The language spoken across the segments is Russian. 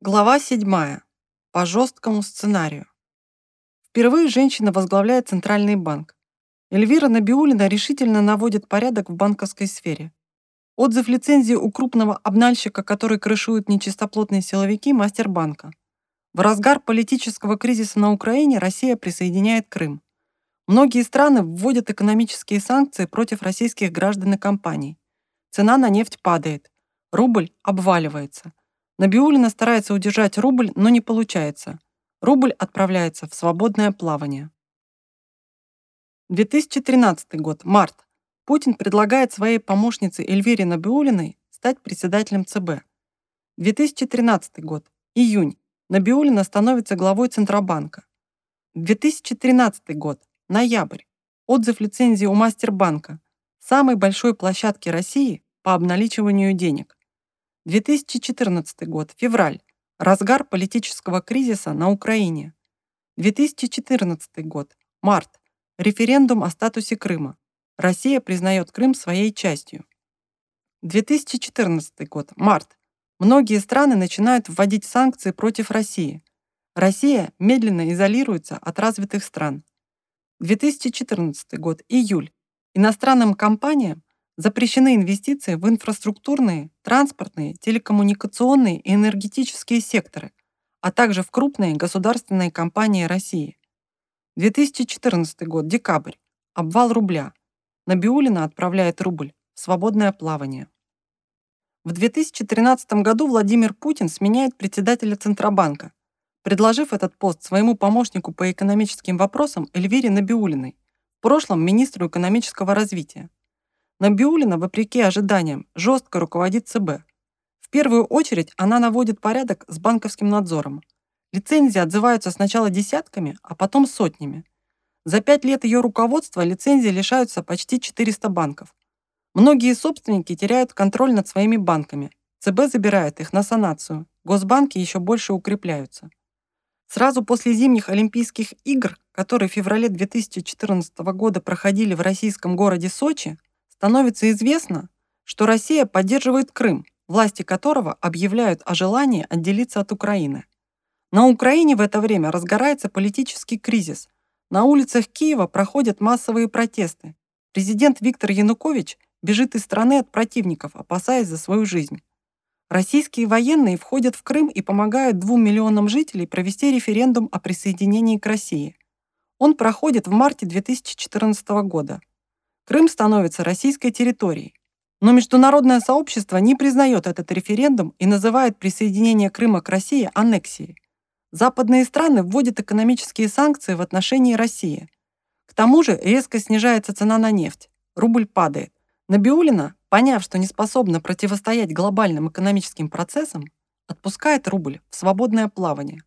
Глава 7. По жесткому сценарию. Впервые женщина возглавляет Центральный банк. Эльвира Набиулина решительно наводит порядок в банковской сфере. Отзыв лицензии у крупного обнальщика, который крышуют нечистоплотные силовики, мастер банка. В разгар политического кризиса на Украине Россия присоединяет Крым. Многие страны вводят экономические санкции против российских граждан и компаний. Цена на нефть падает. Рубль обваливается. Набиулина старается удержать рубль, но не получается. Рубль отправляется в свободное плавание. 2013 год, март. Путин предлагает своей помощнице Эльвире Набиулиной стать председателем ЦБ. 2013 год, июнь. Набиулина становится главой Центробанка. 2013 год, ноябрь. Отзыв лицензии у Мастербанка, самой большой площадки России по обналичиванию денег. 2014 год, февраль. Разгар политического кризиса на Украине. 2014 год, март. Референдум о статусе Крыма. Россия признает Крым своей частью. 2014 год, март. Многие страны начинают вводить санкции против России. Россия медленно изолируется от развитых стран. 2014 год, июль. Иностранным компаниям Запрещены инвестиции в инфраструктурные, транспортные, телекоммуникационные и энергетические секторы, а также в крупные государственные компании России. 2014 год, декабрь. Обвал рубля. Набиулина отправляет рубль свободное плавание. В 2013 году Владимир Путин сменяет председателя Центробанка, предложив этот пост своему помощнику по экономическим вопросам Эльвире Набиулиной, в прошлом министру экономического развития. Набиулина, вопреки ожиданиям, жестко руководит ЦБ. В первую очередь она наводит порядок с банковским надзором. Лицензии отзываются сначала десятками, а потом сотнями. За пять лет ее руководства лицензии лишаются почти 400 банков. Многие собственники теряют контроль над своими банками. ЦБ забирает их на санацию. Госбанки еще больше укрепляются. Сразу после зимних Олимпийских игр, которые в феврале 2014 года проходили в российском городе Сочи, становится известно, что Россия поддерживает Крым, власти которого объявляют о желании отделиться от Украины. На Украине в это время разгорается политический кризис. На улицах Киева проходят массовые протесты. Президент Виктор Янукович бежит из страны от противников, опасаясь за свою жизнь. Российские военные входят в Крым и помогают двум миллионам жителей провести референдум о присоединении к России. Он проходит в марте 2014 года. Крым становится российской территорией. Но международное сообщество не признает этот референдум и называет присоединение Крыма к России аннексией. Западные страны вводят экономические санкции в отношении России. К тому же резко снижается цена на нефть, рубль падает. Набиулина, поняв, что не способна противостоять глобальным экономическим процессам, отпускает рубль в свободное плавание.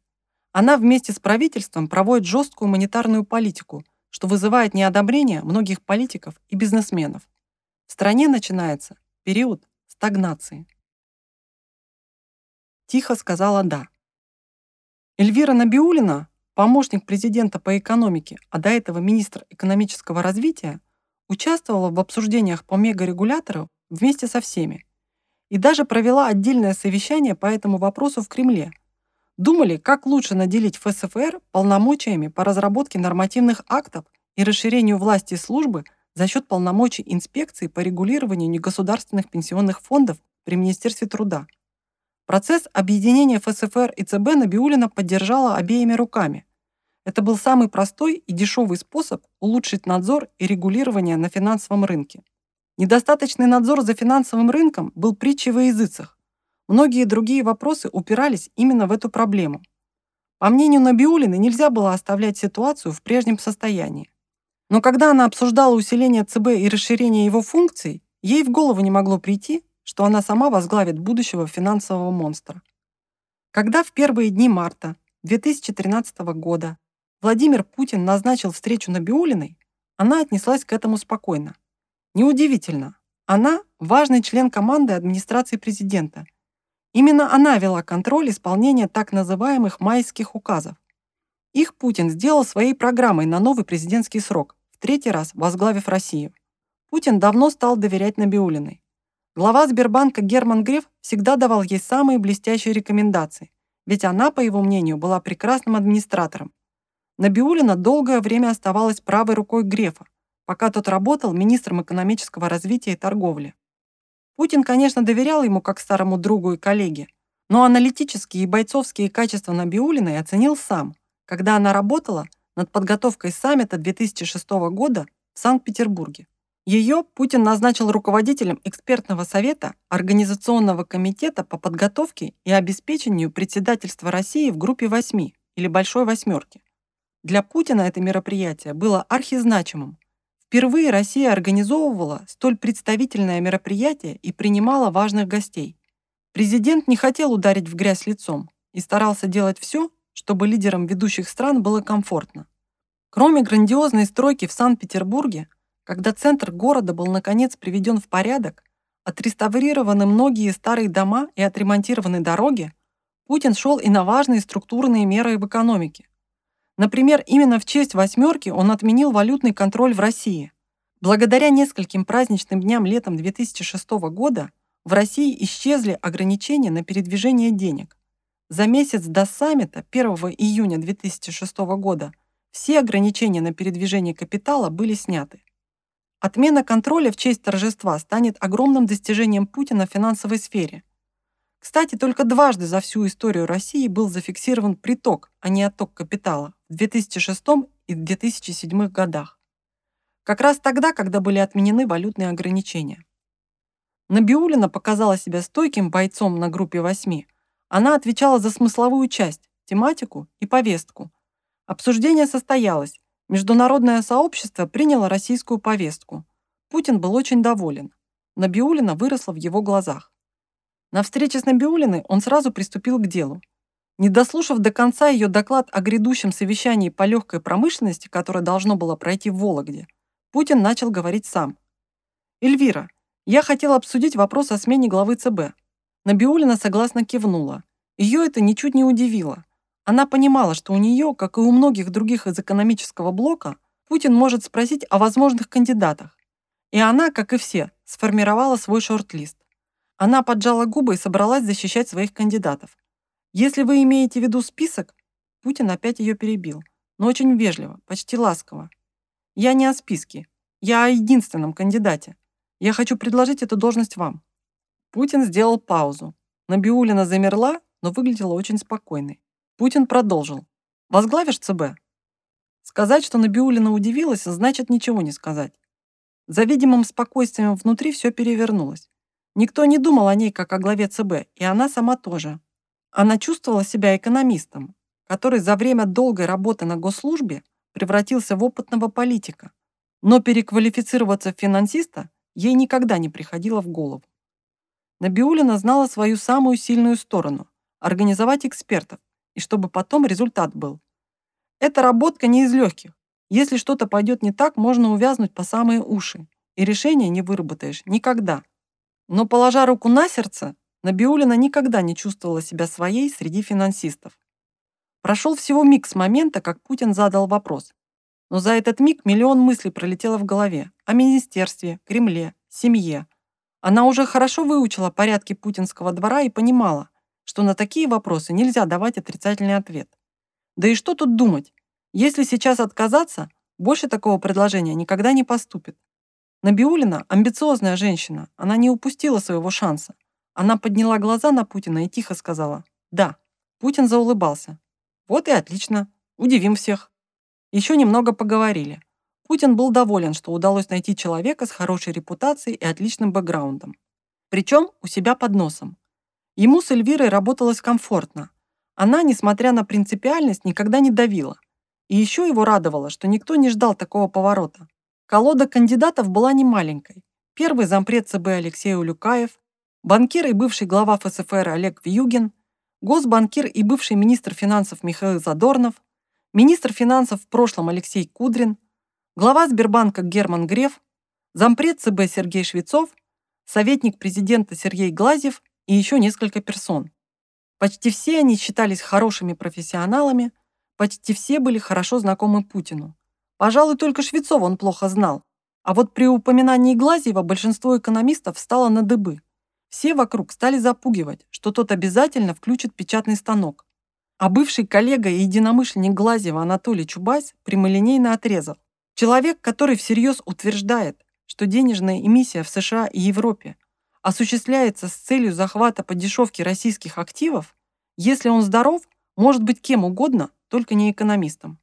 Она вместе с правительством проводит жесткую монетарную политику, что вызывает неодобрение многих политиков и бизнесменов. В стране начинается период стагнации. Тихо сказала «да». Эльвира Набиулина, помощник президента по экономике, а до этого министр экономического развития, участвовала в обсуждениях по мегарегулятору вместе со всеми и даже провела отдельное совещание по этому вопросу в Кремле – Думали, как лучше наделить ФСФР полномочиями по разработке нормативных актов и расширению власти службы за счет полномочий инспекции по регулированию негосударственных пенсионных фондов при Министерстве труда. Процесс объединения ФСФР и ЦБ Набиулина поддержала обеими руками. Это был самый простой и дешевый способ улучшить надзор и регулирование на финансовом рынке. Недостаточный надзор за финансовым рынком был притчей во языцах, Многие другие вопросы упирались именно в эту проблему. По мнению Набиулины, нельзя было оставлять ситуацию в прежнем состоянии. Но когда она обсуждала усиление ЦБ и расширение его функций, ей в голову не могло прийти, что она сама возглавит будущего финансового монстра. Когда в первые дни марта 2013 года Владимир Путин назначил встречу Набиулиной, она отнеслась к этому спокойно. Неудивительно, она – важный член команды администрации президента – Именно она вела контроль исполнения так называемых майских указов. Их Путин сделал своей программой на новый президентский срок, в третий раз возглавив Россию. Путин давно стал доверять Набиулиной. Глава Сбербанка Герман Греф всегда давал ей самые блестящие рекомендации ведь она, по его мнению, была прекрасным администратором. Набиулина долгое время оставалась правой рукой Грефа, пока тот работал министром экономического развития и торговли. Путин, конечно, доверял ему как старому другу и коллеге, но аналитические и бойцовские качества Набиулиной оценил сам, когда она работала над подготовкой саммита 2006 года в Санкт-Петербурге. Ее Путин назначил руководителем экспертного совета Организационного комитета по подготовке и обеспечению председательства России в группе восьми или Большой восьмерки. Для Путина это мероприятие было архизначимым. Впервые Россия организовывала столь представительное мероприятие и принимала важных гостей. Президент не хотел ударить в грязь лицом и старался делать все, чтобы лидерам ведущих стран было комфортно. Кроме грандиозной стройки в Санкт-Петербурге, когда центр города был наконец приведен в порядок, отреставрированы многие старые дома и отремонтированы дороги, Путин шел и на важные структурные меры в экономике. Например, именно в честь «восьмерки» он отменил валютный контроль в России. Благодаря нескольким праздничным дням летом 2006 года в России исчезли ограничения на передвижение денег. За месяц до саммита 1 июня 2006 года все ограничения на передвижение капитала были сняты. Отмена контроля в честь торжества станет огромным достижением Путина в финансовой сфере. Кстати, только дважды за всю историю России был зафиксирован приток, а не отток капитала в 2006 и 2007 годах. Как раз тогда, когда были отменены валютные ограничения. Набиулина показала себя стойким бойцом на группе восьми. Она отвечала за смысловую часть, тематику и повестку. Обсуждение состоялось, Международное сообщество приняло российскую повестку. Путин был очень доволен. Набиулина выросла в его глазах. На встрече с Набиулиной он сразу приступил к делу. Не дослушав до конца ее доклад о грядущем совещании по легкой промышленности, которое должно было пройти в Вологде, Путин начал говорить сам. «Эльвира, я хотел обсудить вопрос о смене главы ЦБ». Набиулина согласно кивнула. Ее это ничуть не удивило. Она понимала, что у нее, как и у многих других из экономического блока, Путин может спросить о возможных кандидатах. И она, как и все, сформировала свой шорт-лист. Она поджала губы и собралась защищать своих кандидатов. Если вы имеете в виду список, Путин опять ее перебил, но очень вежливо, почти ласково. Я не о списке, я о единственном кандидате. Я хочу предложить эту должность вам. Путин сделал паузу. Набиулина замерла, но выглядела очень спокойной. Путин продолжил. «Возглавишь ЦБ?» Сказать, что Набиулина удивилась, значит ничего не сказать. За видимым спокойствием внутри все перевернулось. Никто не думал о ней как о главе ЦБ, и она сама тоже. Она чувствовала себя экономистом, который за время долгой работы на госслужбе превратился в опытного политика, но переквалифицироваться в финансиста ей никогда не приходило в голову. Набиулина знала свою самую сильную сторону – организовать экспертов, и чтобы потом результат был. Эта работка не из легких. Если что-то пойдет не так, можно увязнуть по самые уши, и решение не выработаешь никогда. Но, положа руку на сердце, Набиулина никогда не чувствовала себя своей среди финансистов. Прошел всего миг с момента, как Путин задал вопрос. Но за этот миг миллион мыслей пролетело в голове о министерстве, Кремле, семье. Она уже хорошо выучила порядки путинского двора и понимала, что на такие вопросы нельзя давать отрицательный ответ. Да и что тут думать? Если сейчас отказаться, больше такого предложения никогда не поступит. Набиулина – амбициозная женщина, она не упустила своего шанса. Она подняла глаза на Путина и тихо сказала «Да». Путин заулыбался. «Вот и отлично, удивим всех». Еще немного поговорили. Путин был доволен, что удалось найти человека с хорошей репутацией и отличным бэкграундом. Причем у себя под носом. Ему с Эльвирой работалось комфортно. Она, несмотря на принципиальность, никогда не давила. И еще его радовало, что никто не ждал такого поворота. Колода кандидатов была не маленькой. Первый зампред ЦБ Алексей Улюкаев, банкир и бывший глава ФСФР Олег Вьюгин, госбанкир и бывший министр финансов Михаил Задорнов, министр финансов в прошлом Алексей Кудрин, глава Сбербанка Герман Греф, зампред ЦБ Сергей Швецов, советник президента Сергей Глазьев и еще несколько персон. Почти все они считались хорошими профессионалами, почти все были хорошо знакомы Путину. Пожалуй, только Швецова он плохо знал. А вот при упоминании Глазьева большинство экономистов встало на дыбы. Все вокруг стали запугивать, что тот обязательно включит печатный станок. А бывший коллега и единомышленник Глазева Анатолий Чубайс прямолинейно отрезал. Человек, который всерьез утверждает, что денежная эмиссия в США и Европе осуществляется с целью захвата по дешевке российских активов, если он здоров, может быть кем угодно, только не экономистом.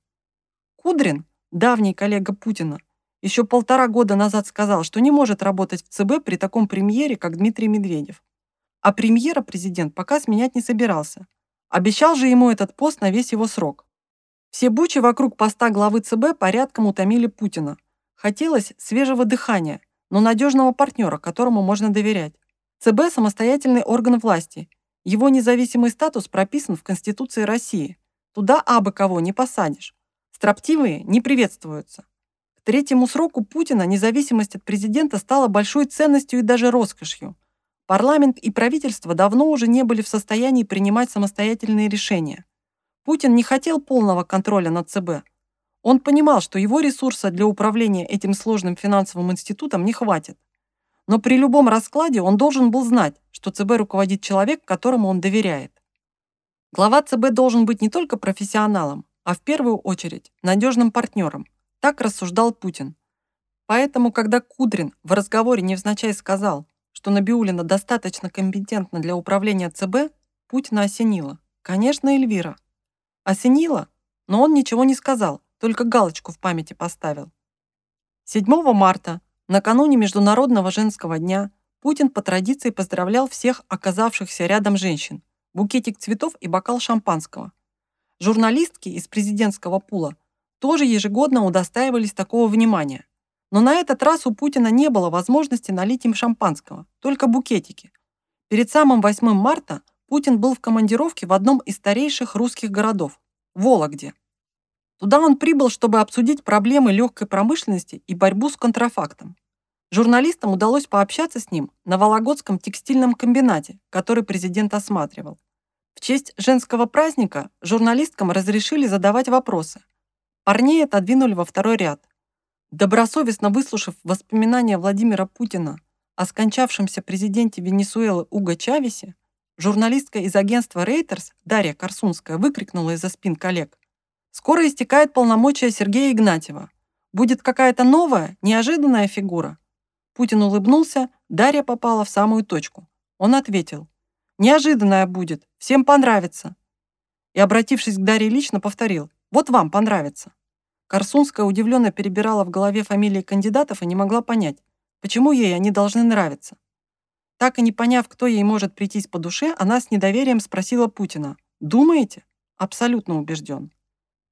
Кудрин, давний коллега Путина, еще полтора года назад сказал, что не может работать в ЦБ при таком премьере, как Дмитрий Медведев. А премьера президент пока сменять не собирался – Обещал же ему этот пост на весь его срок. Все бучи вокруг поста главы ЦБ порядком утомили Путина. Хотелось свежего дыхания, но надежного партнера, которому можно доверять. ЦБ – самостоятельный орган власти. Его независимый статус прописан в Конституции России. Туда абы кого не посадишь. Строптивые не приветствуются. К третьему сроку Путина независимость от президента стала большой ценностью и даже роскошью. Парламент и правительство давно уже не были в состоянии принимать самостоятельные решения. Путин не хотел полного контроля над ЦБ. Он понимал, что его ресурса для управления этим сложным финансовым институтом не хватит. Но при любом раскладе он должен был знать, что ЦБ руководит человек, которому он доверяет. Глава ЦБ должен быть не только профессионалом, а в первую очередь надежным партнером. Так рассуждал Путин. Поэтому, когда Кудрин в разговоре невзначай сказал, что Набиулина достаточно компетентна для управления ЦБ, Путина осенило. Конечно, Эльвира. Осенило, но он ничего не сказал, только галочку в памяти поставил. 7 марта, накануне Международного женского дня, Путин по традиции поздравлял всех оказавшихся рядом женщин, букетик цветов и бокал шампанского. Журналистки из президентского пула тоже ежегодно удостаивались такого внимания. Но на этот раз у Путина не было возможности налить им шампанского, только букетики. Перед самым 8 марта Путин был в командировке в одном из старейших русских городов – Вологде. Туда он прибыл, чтобы обсудить проблемы легкой промышленности и борьбу с контрафактом. Журналистам удалось пообщаться с ним на Вологодском текстильном комбинате, который президент осматривал. В честь женского праздника журналисткам разрешили задавать вопросы. Парней отодвинули во второй ряд. Добросовестно выслушав воспоминания Владимира Путина о скончавшемся президенте Венесуэлы Уго Чавесе, журналистка из агентства Reuters Дарья Корсунская выкрикнула из-за спин коллег. «Скоро истекает полномочия Сергея Игнатьева. Будет какая-то новая, неожиданная фигура». Путин улыбнулся, Дарья попала в самую точку. Он ответил. «Неожиданная будет, всем понравится». И, обратившись к Дарье лично, повторил. «Вот вам понравится». Корсунская удивленно перебирала в голове фамилии кандидатов и не могла понять, почему ей они должны нравиться. Так и не поняв, кто ей может прийтись по душе, она с недоверием спросила Путина. «Думаете?» Абсолютно убежден.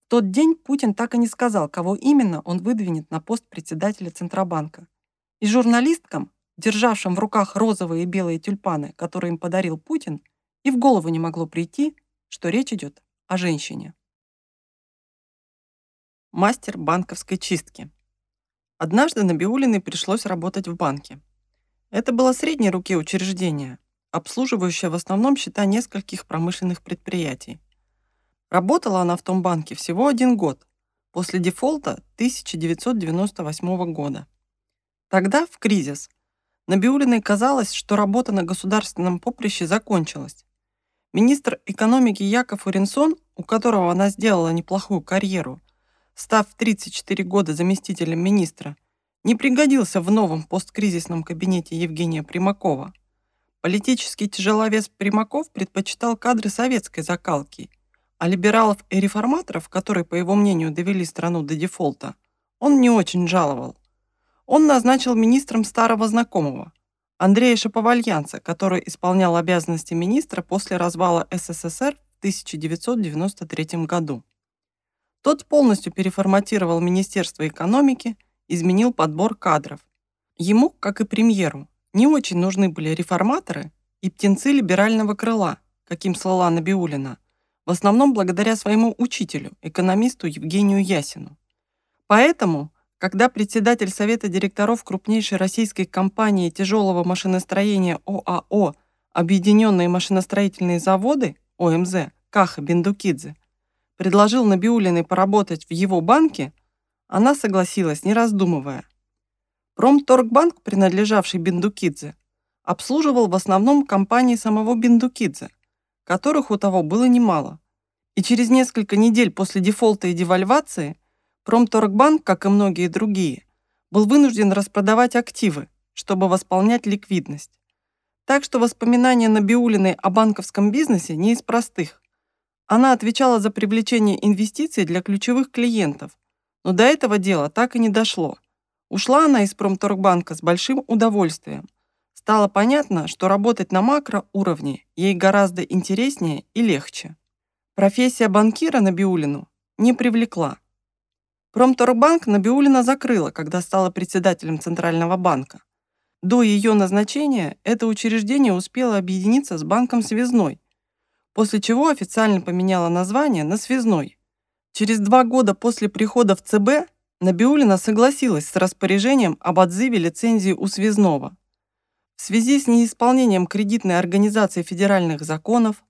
В тот день Путин так и не сказал, кого именно он выдвинет на пост председателя Центробанка. И журналисткам, державшим в руках розовые и белые тюльпаны, которые им подарил Путин, и в голову не могло прийти, что речь идет о женщине мастер банковской чистки. Однажды Набиулиной пришлось работать в банке. Это было средней руки учреждение, обслуживающее в основном счета нескольких промышленных предприятий. Работала она в том банке всего один год, после дефолта 1998 года. Тогда, в кризис, Набиулиной казалось, что работа на государственном поприще закончилась. Министр экономики Яков Уренсон, у которого она сделала неплохую карьеру, став в 34 года заместителем министра, не пригодился в новом посткризисном кабинете Евгения Примакова. Политический тяжеловес Примаков предпочитал кадры советской закалки, а либералов и реформаторов, которые, по его мнению, довели страну до дефолта, он не очень жаловал. Он назначил министром старого знакомого, Андрея Шаповальянца, который исполнял обязанности министра после развала СССР в 1993 году. Тот полностью переформатировал Министерство экономики, изменил подбор кадров. Ему, как и премьеру, не очень нужны были реформаторы и птенцы либерального крыла, каким слала Набиулина, в основном благодаря своему учителю, экономисту Евгению Ясину. Поэтому, когда председатель Совета директоров крупнейшей российской компании тяжелого машиностроения ОАО «Объединенные машиностроительные заводы» ОМЗ Каха Бендукидзе предложил Набиулиной поработать в его банке, она согласилась, не раздумывая. Промторгбанк, принадлежавший Бендукидзе, обслуживал в основном компании самого Бендукидзе, которых у того было немало. И через несколько недель после дефолта и девальвации Промторгбанк, как и многие другие, был вынужден распродавать активы, чтобы восполнять ликвидность. Так что воспоминания Набиулиной о банковском бизнесе не из простых. Она отвечала за привлечение инвестиций для ключевых клиентов, но до этого дела так и не дошло. Ушла она из Промторгбанка с большим удовольствием. Стало понятно, что работать на макроуровне ей гораздо интереснее и легче. Профессия банкира Набиулину не привлекла. Промторгбанк Набиулина закрыла, когда стала председателем Центрального банка. До ее назначения это учреждение успело объединиться с банком «Связной», после чего официально поменяло название на «Связной». Через два года после прихода в ЦБ Набиулина согласилась с распоряжением об отзыве лицензии у Связного. В связи с неисполнением кредитной организации федеральных законов,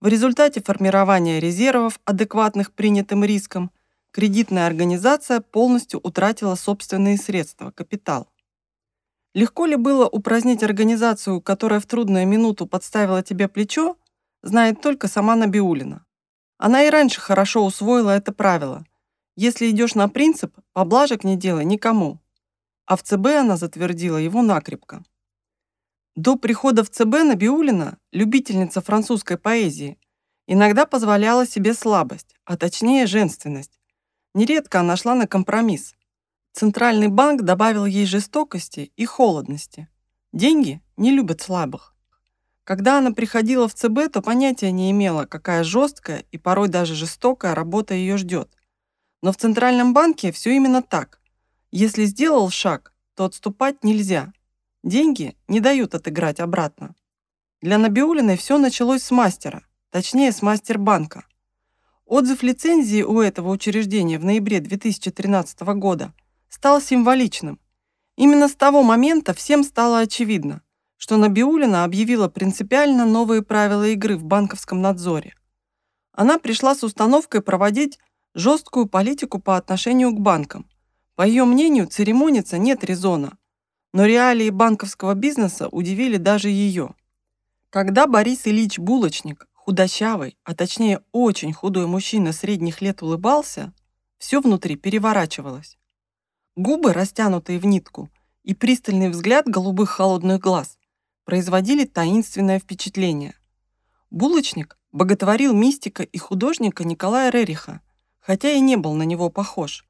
в результате формирования резервов, адекватных принятым рискам, кредитная организация полностью утратила собственные средства, капитал. Легко ли было упразднить организацию, которая в трудную минуту подставила тебе плечо, знает только сама Набиулина. Она и раньше хорошо усвоила это правило. Если идешь на принцип, поблажек не делай никому. А в ЦБ она затвердила его накрепко. До прихода в ЦБ Набиулина, любительница французской поэзии, иногда позволяла себе слабость, а точнее женственность. Нередко она шла на компромисс. Центральный банк добавил ей жестокости и холодности. Деньги не любят слабых. Когда она приходила в ЦБ, то понятия не имела, какая жесткая и порой даже жестокая работа ее ждет. Но в Центральном банке все именно так. Если сделал шаг, то отступать нельзя. Деньги не дают отыграть обратно. Для Набиулиной все началось с мастера, точнее с мастербанка. Отзыв лицензии у этого учреждения в ноябре 2013 года стал символичным. Именно с того момента всем стало очевидно, что Набиулина объявила принципиально новые правила игры в банковском надзоре. Она пришла с установкой проводить жесткую политику по отношению к банкам. По ее мнению, церемониться нет резона, но реалии банковского бизнеса удивили даже ее. Когда Борис Ильич Булочник, худощавый, а точнее очень худой мужчина средних лет улыбался, все внутри переворачивалось. Губы, растянутые в нитку, и пристальный взгляд голубых холодных глаз производили таинственное впечатление. Булочник боготворил мистика и художника Николая Рериха, хотя и не был на него похож.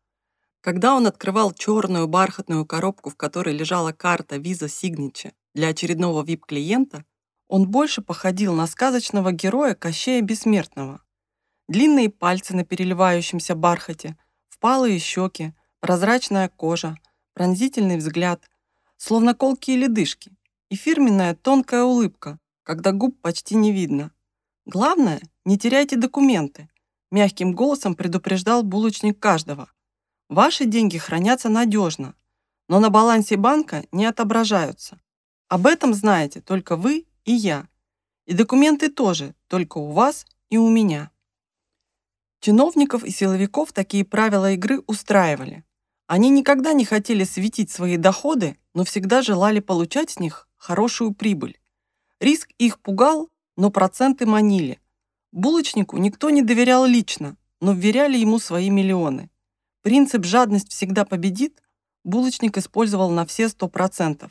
Когда он открывал черную бархатную коробку, в которой лежала карта Visa Signature для очередного VIP-клиента, он больше походил на сказочного героя Кощея Бессмертного. Длинные пальцы на переливающемся бархате, впалые щеки, прозрачная кожа, пронзительный взгляд, словно колкие ледышки, и фирменная тонкая улыбка, когда губ почти не видно. Главное, не теряйте документы, мягким голосом предупреждал булочник каждого – Ваши деньги хранятся надежно, но на балансе банка не отображаются. Об этом знаете только вы и я. И документы тоже только у вас и у меня. Чиновников и силовиков такие правила игры устраивали. Они никогда не хотели светить свои доходы, но всегда желали получать с них хорошую прибыль. Риск их пугал, но проценты манили. Булочнику никто не доверял лично, но вверяли ему свои миллионы. Принцип «жадность всегда победит» булочник использовал на все 100%.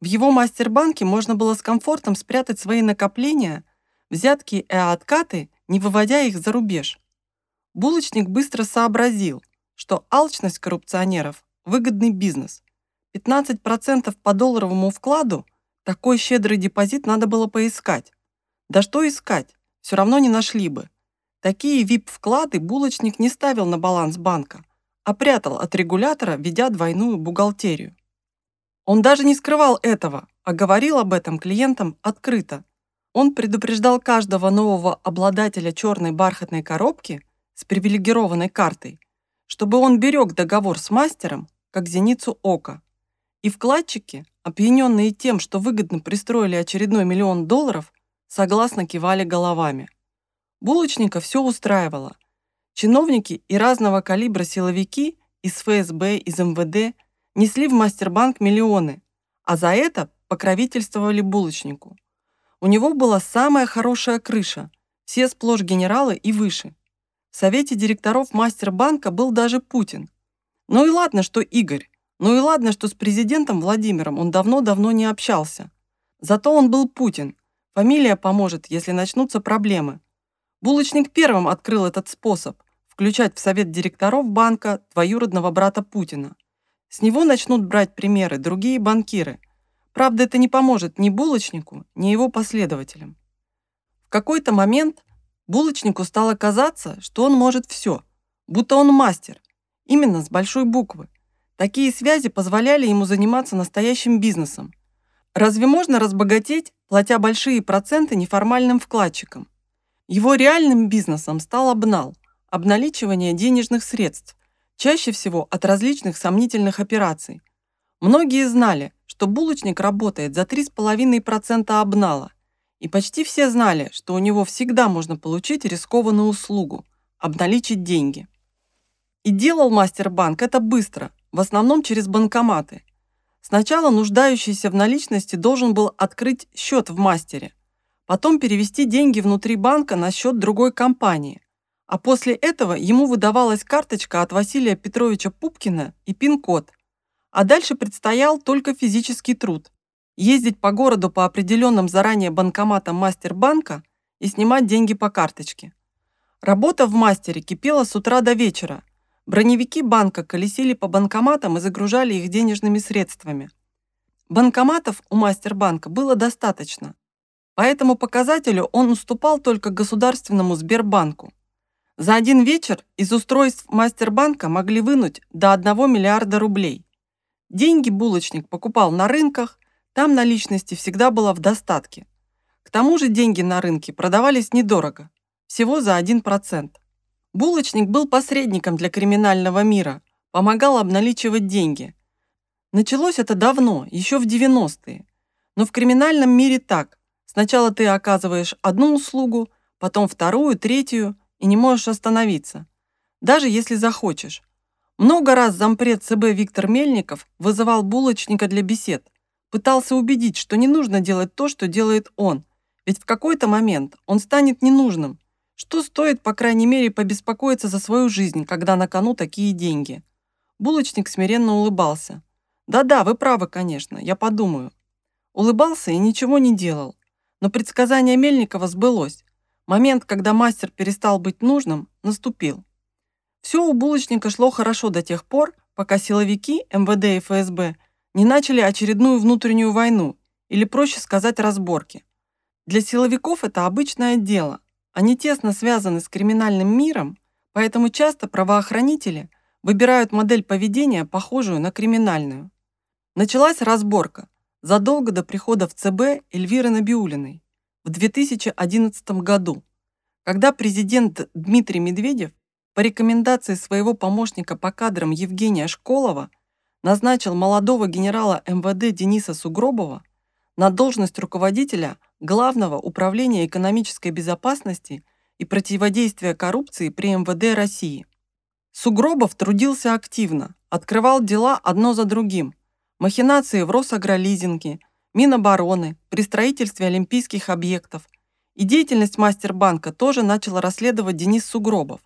В его мастербанке можно было с комфортом спрятать свои накопления, взятки и откаты, не выводя их за рубеж. Булочник быстро сообразил, что алчность коррупционеров – выгодный бизнес. 15% по долларовому вкладу – такой щедрый депозит надо было поискать. Да что искать, все равно не нашли бы. Такие VIP-вклады булочник не ставил на баланс банка, а прятал от регулятора, ведя двойную бухгалтерию. Он даже не скрывал этого, а говорил об этом клиентам открыто. Он предупреждал каждого нового обладателя черной бархатной коробки с привилегированной картой, чтобы он берег договор с мастером, как зеницу ока. И вкладчики, опьяненные тем, что выгодно пристроили очередной миллион долларов, согласно кивали головами. Булочника все устраивало. Чиновники и разного калибра силовики из ФСБ, из МВД несли в Мастербанк миллионы, а за это покровительствовали булочнику. У него была самая хорошая крыша. Все сплошь генералы и выше. В совете директоров Мастербанка был даже Путин. Ну и ладно, что Игорь. Ну и ладно, что с президентом Владимиром он давно-давно не общался. Зато он был Путин. Фамилия поможет, если начнутся проблемы. Булочник первым открыл этот способ – включать в совет директоров банка двоюродного брата Путина. С него начнут брать примеры другие банкиры. Правда, это не поможет ни булочнику, ни его последователям. В какой-то момент булочнику стало казаться, что он может все, будто он мастер, именно с большой буквы. Такие связи позволяли ему заниматься настоящим бизнесом. Разве можно разбогатеть, платя большие проценты неформальным вкладчикам? Его реальным бизнесом стал обнал, обналичивание денежных средств, чаще всего от различных сомнительных операций. Многие знали, что булочник работает за 3,5% обнала, и почти все знали, что у него всегда можно получить рискованную услугу – обналичить деньги. И делал Мастербанк это быстро, в основном через банкоматы. Сначала нуждающийся в наличности должен был открыть счет в мастере, потом перевести деньги внутри банка на счет другой компании, а после этого ему выдавалась карточка от Василия Петровича Пупкина и пин-код. А дальше предстоял только физический труд – ездить по городу по определенным заранее банкоматам мастербанка и снимать деньги по карточке. Работа в мастере кипела с утра до вечера, Броневики банка колесили по банкоматам и загружали их денежными средствами. Банкоматов у Мастербанка было достаточно. По этому показателю он уступал только государственному Сбербанку. За один вечер из устройств Мастербанка могли вынуть до 1 миллиарда рублей. Деньги булочник покупал на рынках, там наличности всегда было в достатке. К тому же деньги на рынке продавались недорого, всего за 1%. Булочник был посредником для криминального мира, помогал обналичивать деньги. Началось это давно, еще в 90-е. Но в криминальном мире так. Сначала ты оказываешь одну услугу, потом вторую, третью, и не можешь остановиться. Даже если захочешь. Много раз зампред ЦБ Виктор Мельников вызывал булочника для бесед. Пытался убедить, что не нужно делать то, что делает он. Ведь в какой-то момент он станет ненужным, что стоит, по крайней мере, побеспокоиться за свою жизнь, когда на кону такие деньги? Булочник смиренно улыбался. «Да-да, вы правы, конечно, я подумаю». Улыбался и ничего не делал. Но предсказание Мельникова сбылось. Момент, когда мастер перестал быть нужным, наступил. Все у булочника шло хорошо до тех пор, пока силовики МВД и ФСБ не начали очередную внутреннюю войну, или проще сказать разборки. Для силовиков это обычное дело – они тесно связаны с криминальным миром, поэтому часто правоохранители выбирают модель поведения, похожую на криминальную. Началась разборка задолго до прихода в ЦБ Эльвиры Набиулиной в 2011 году, когда президент Дмитрий Медведев по рекомендации своего помощника по кадрам Евгения Школова назначил молодого генерала МВД Дениса Сугробова на должность руководителя Главного управления экономической безопасности и противодействия коррупции при МВД России. Сугробов трудился активно, открывал дела одно за другим. Махинации в Росагролизинге, Минобороны, при строительстве олимпийских объектов. И деятельность Мастербанка тоже начал расследовать Денис Сугробов.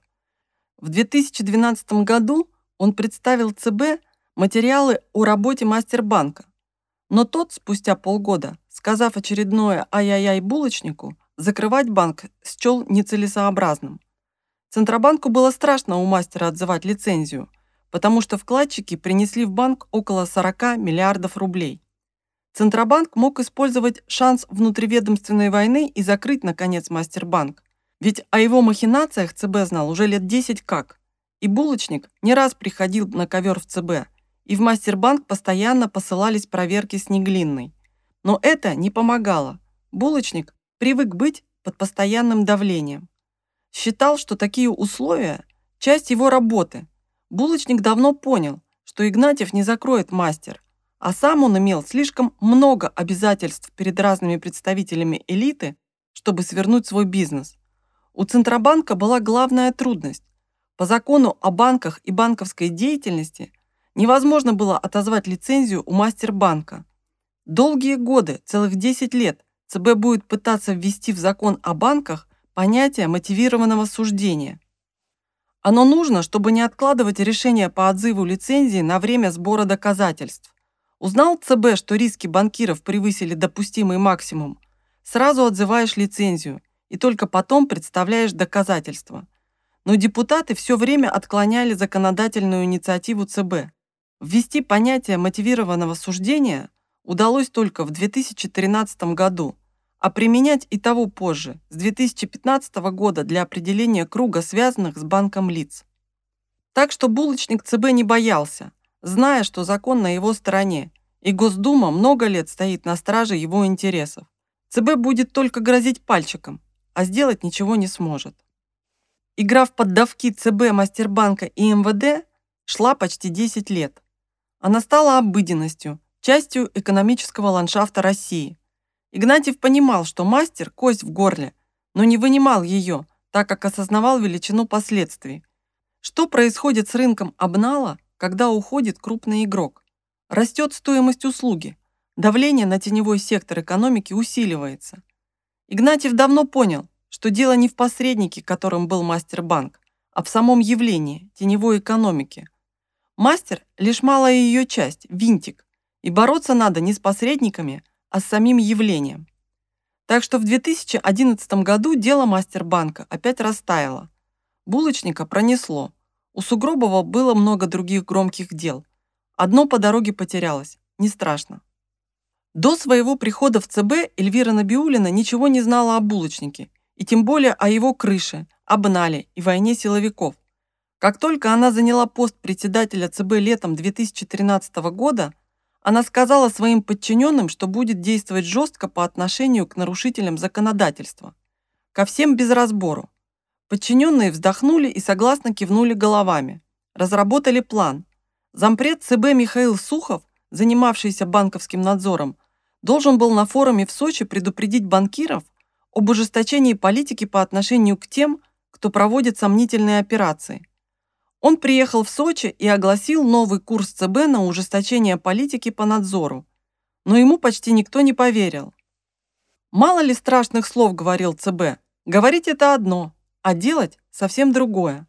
В 2012 году он представил ЦБ материалы о работе Мастербанка, но тот спустя полгода, сказав очередное «ай-яй-яй» булочнику, закрывать банк счел нецелесообразным. Центробанку было страшно у мастера отзывать лицензию, потому что вкладчики принесли в банк около 40 миллиардов рублей. Центробанк мог использовать шанс внутриведомственной войны и закрыть, наконец, Мастербанк. Ведь о его махинациях ЦБ знал уже лет 10 как. И булочник не раз приходил на ковер в ЦБ, и в Мастербанк постоянно посылались проверки с Неглинной. Но это не помогало. Булочник привык быть под постоянным давлением. Считал, что такие условия – часть его работы. Булочник давно понял, что Игнатьев не закроет мастер, а сам он имел слишком много обязательств перед разными представителями элиты, чтобы свернуть свой бизнес. У Центробанка была главная трудность. По закону о банках и банковской деятельности – Невозможно было отозвать лицензию у Мастербанка. Долгие годы, целых 10 лет, ЦБ будет пытаться ввести в закон о банках понятие мотивированного суждения. Оно нужно, чтобы не откладывать решение по отзыву лицензии на время сбора доказательств. Узнал ЦБ, что риски банкиров превысили допустимый максимум, сразу отзываешь лицензию и только потом представляешь доказательства. Но депутаты все время отклоняли законодательную инициативу ЦБ. Ввести понятие мотивированного суждения удалось только в 2013 году, а применять и того позже, с 2015 года для определения круга связанных с банком лиц. Так что булочник ЦБ не боялся, зная, что закон на его стороне, и Госдума много лет стоит на страже его интересов. ЦБ будет только грозить пальчиком, а сделать ничего не сможет. Игра в поддавки ЦБ, Мастербанка и МВД шла почти 10 лет. Она стала обыденностью, частью экономического ландшафта России – Игнатьев понимал, что мастер – кость в горле, но не вынимал ее, так как осознавал величину последствий. Что происходит с рынком обнала, когда уходит крупный игрок? Растет стоимость услуги, давление на теневой сектор экономики усиливается. Игнатьев давно понял, что дело не в посреднике, которым был мастер-банк, а в самом явлении теневой экономики. Мастер – лишь малая ее часть, винтик, и бороться надо не с посредниками, а с самим явлением. Так что в 2011 году дело Мастербанка опять растаяло. Булочника пронесло. У Сугробова было много других громких дел. Одно по дороге потерялось. Не страшно. До своего прихода в ЦБ Эльвира Набиулина ничего не знала о булочнике, и тем более о его крыше, об Нале и войне силовиков. Как только она заняла пост председателя ЦБ летом 2013 года, она сказала своим подчиненным, что будет действовать жестко по отношению к нарушителям законодательства. Ко всем без разбору. Подчиненные вздохнули и согласно кивнули головами. Разработали план. Зампред ЦБ Михаил Сухов, занимавшийся банковским надзором, должен был на форуме в Сочи предупредить банкиров об ужесточении политики по отношению к тем, кто проводит сомнительные операции. Он приехал в Сочи и огласил новый курс ЦБ на ужесточение политики по надзору. Но ему почти никто не поверил. Мало ли страшных слов говорил ЦБ. Говорить это одно, а делать совсем другое.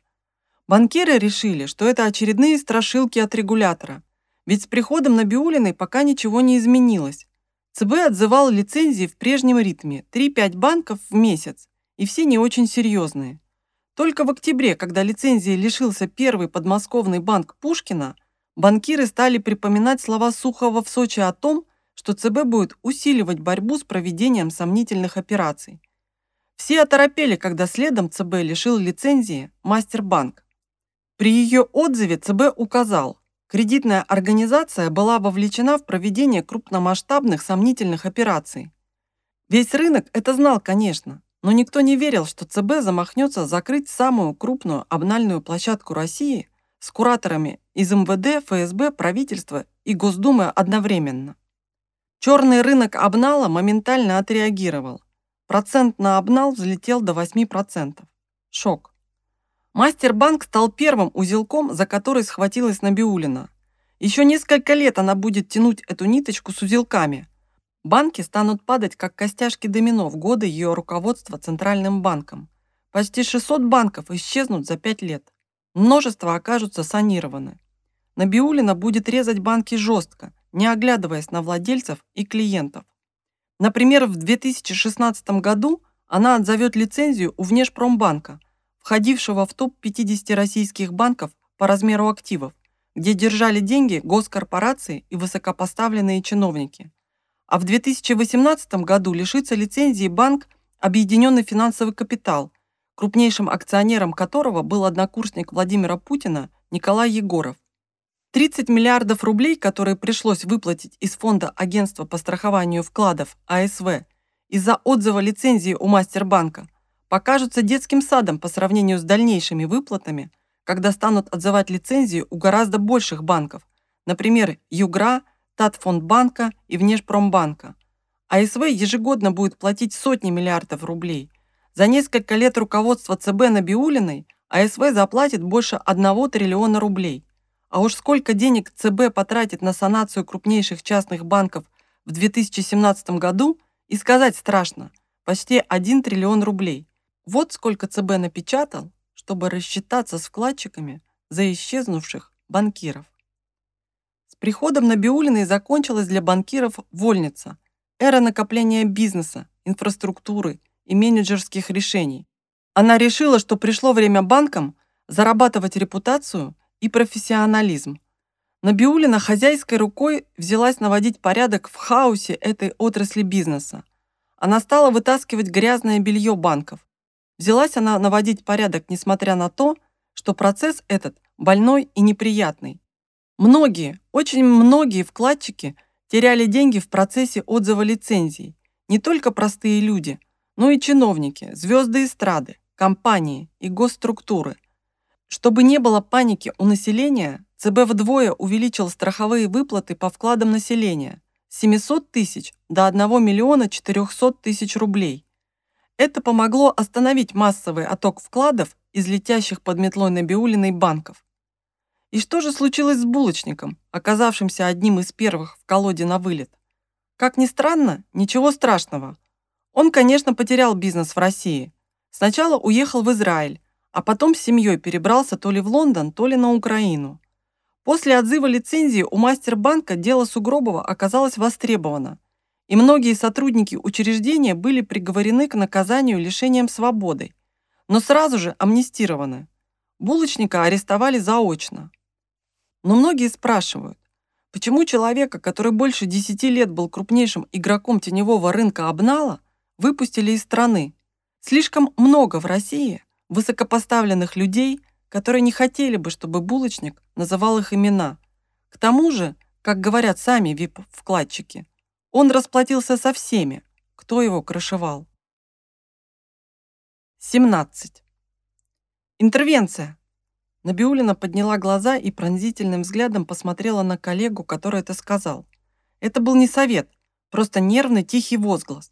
Банкиры решили, что это очередные страшилки от регулятора. Ведь с приходом Набиулиной пока ничего не изменилось. ЦБ отзывал лицензии в прежнем ритме 3-5 банков в месяц, и все не очень серьезные. Только в октябре, когда лицензии лишился первый подмосковный банк Пушкина, банкиры стали припоминать слова Сухова в Сочи о том, что ЦБ будет усиливать борьбу с проведением сомнительных операций. Все оторопели, когда следом ЦБ лишил лицензии Мастербанк. При ее отзыве ЦБ указал, кредитная организация была вовлечена в проведение крупномасштабных сомнительных операций. Весь рынок это знал, конечно, но никто не верил, что ЦБ замахнется закрыть самую крупную обнальную площадку России с кураторами из МВД, ФСБ, правительства и Госдумы одновременно. Черный рынок обнала моментально отреагировал. Процент на обнал взлетел до 8%. Шок. Мастербанк стал первым узелком, за который схватилась Набиулина. Еще несколько лет она будет тянуть эту ниточку с узелками – Банки станут падать, как костяшки домино в годы ее руководства Центральным банком. Почти 600 банков исчезнут за 5 лет. Множество окажутся санированы. Набиулина будет резать банки жестко, не оглядываясь на владельцев и клиентов. Например, в 2016 году она отзовет лицензию у Внешпромбанка, входившего в топ-50 российских банков по размеру активов, где держали деньги госкорпорации и высокопоставленные чиновники а в 2018 году лишится лицензии банк «Объединенный финансовый капитал», крупнейшим акционером которого был однокурсник Владимира Путина Николай Егоров. 30 миллиардов рублей, которые пришлось выплатить из фонда Агентства по страхованию вкладов АСВ из-за отзыва лицензии у Мастербанка, покажутся детским садом по сравнению с дальнейшими выплатами, когда станут отзывать лицензии у гораздо больших банков, например, Югра, Татфондбанка и Внешпромбанка. АСВ ежегодно будет платить сотни миллиардов рублей. За несколько лет руководства ЦБ Набиулиной АСВ заплатит больше 1 триллиона рублей. А уж сколько денег ЦБ потратит на санацию крупнейших частных банков в 2017 году, и сказать страшно – почти 1 триллион рублей. Вот сколько ЦБ напечатал, чтобы рассчитаться с вкладчиками за исчезнувших банкиров. С приходом Набиулиной закончилась для банкиров вольница, эра накопления бизнеса, инфраструктуры и менеджерских решений. Она решила, что пришло время банкам зарабатывать репутацию и профессионализм. Набиулина хозяйской рукой взялась наводить порядок в хаосе этой отрасли бизнеса. Она стала вытаскивать грязное белье банков. Взялась она наводить порядок, несмотря на то, что процесс этот больной и неприятный. Многие, очень многие вкладчики теряли деньги в процессе отзыва лицензий. Не только простые люди, но и чиновники, звезды эстрады, компании и госструктуры. Чтобы не было паники у населения, ЦБ вдвое увеличил страховые выплаты по вкладам населения с 700 тысяч до 1 миллиона 400 тысяч рублей. Это помогло остановить массовый отток вкладов из летящих под метлой Набиулиной банков. И что же случилось с булочником, оказавшимся одним из первых в колоде на вылет? Как ни странно, ничего страшного. Он, конечно, потерял бизнес в России. Сначала уехал в Израиль, а потом с семьей перебрался то ли в Лондон, то ли на Украину. После отзыва лицензии у мастербанка дело Сугробова оказалось востребовано, и многие сотрудники учреждения были приговорены к наказанию лишением свободы, но сразу же амнистированы. Булочника арестовали заочно. Но многие спрашивают, почему человека, который больше 10 лет был крупнейшим игроком теневого рынка обнала, выпустили из страны? Слишком много в России высокопоставленных людей – которые не хотели бы, чтобы булочник называл их имена. К тому же, как говорят сами вип-вкладчики, он расплатился со всеми, кто его крышевал. 17. Интервенция. Набиулина подняла глаза и пронзительным взглядом посмотрела на коллегу, который это сказал. Это был не совет, просто нервный тихий возглас.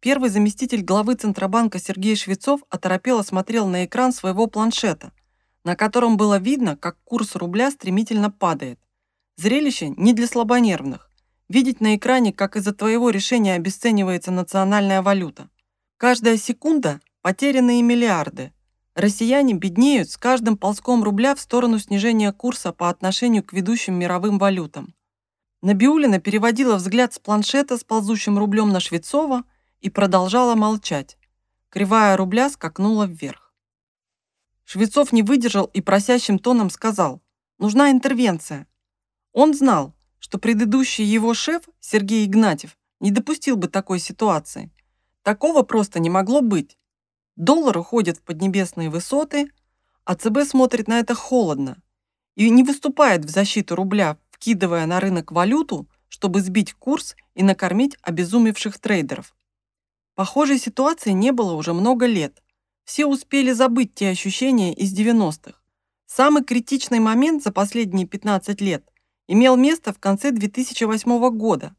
Первый заместитель главы Центробанка Сергей Швецов оторопело смотрел на экран своего планшета, на котором было видно, как курс рубля стремительно падает. Зрелище не для слабонервных. Видеть на экране, как из-за твоего решения обесценивается национальная валюта. Каждая секунда – потерянные миллиарды. Россияне беднеют с каждым ползком рубля в сторону снижения курса по отношению к ведущим мировым валютам. Набиулина переводила взгляд с планшета с ползущим рублем на Швецова и продолжала молчать. Кривая рубля скакнула вверх. Швецов не выдержал и просящим тоном сказал, нужна интервенция. Он знал, что предыдущий его шеф, Сергей Игнатьев, не допустил бы такой ситуации. Такого просто не могло быть. Доллар уходит в поднебесные высоты, а ЦБ смотрит на это холодно и не выступает в защиту рубля, вкидывая на рынок валюту, чтобы сбить курс и накормить обезумевших трейдеров. Похожей ситуации не было уже много лет. Все успели забыть те ощущения из 90-х. Самый критичный момент за последние 15 лет имел место в конце 2008 года,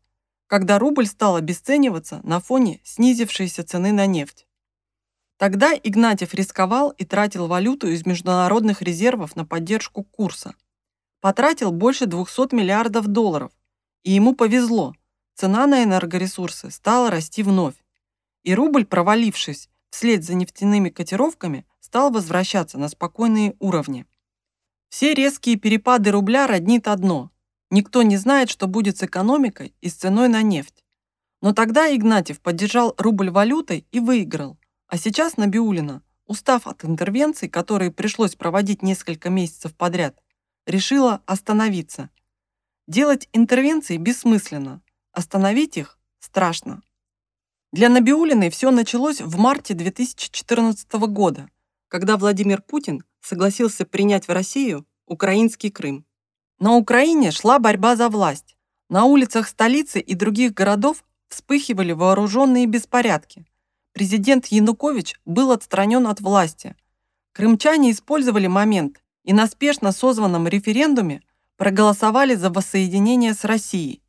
когда рубль стал обесцениваться на фоне снизившейся цены на нефть. Тогда Игнатьев рисковал и тратил валюту из международных резервов на поддержку курса. Потратил больше 200 миллиардов долларов, и ему повезло. Цена на энергоресурсы стала расти вновь. И рубль, провалившись, вслед за нефтяными котировками стал возвращаться на спокойные уровни. Все резкие перепады рубля роднит одно. Никто не знает, что будет с экономикой и с ценой на нефть. Но тогда Игнатьев поддержал рубль валютой и выиграл. А сейчас Набиулина, устав от интервенций, которые пришлось проводить несколько месяцев подряд, решила остановиться. Делать интервенции бессмысленно, остановить их страшно. Для Набиулиной все началось в марте 2014 года, когда Владимир Путин согласился принять в Россию украинский Крым. На Украине шла борьба за власть. На улицах столицы и других городов вспыхивали вооруженные беспорядки. Президент Янукович был отстранен от власти. Крымчане использовали момент и на спешно созванном референдуме проголосовали за воссоединение с Россией.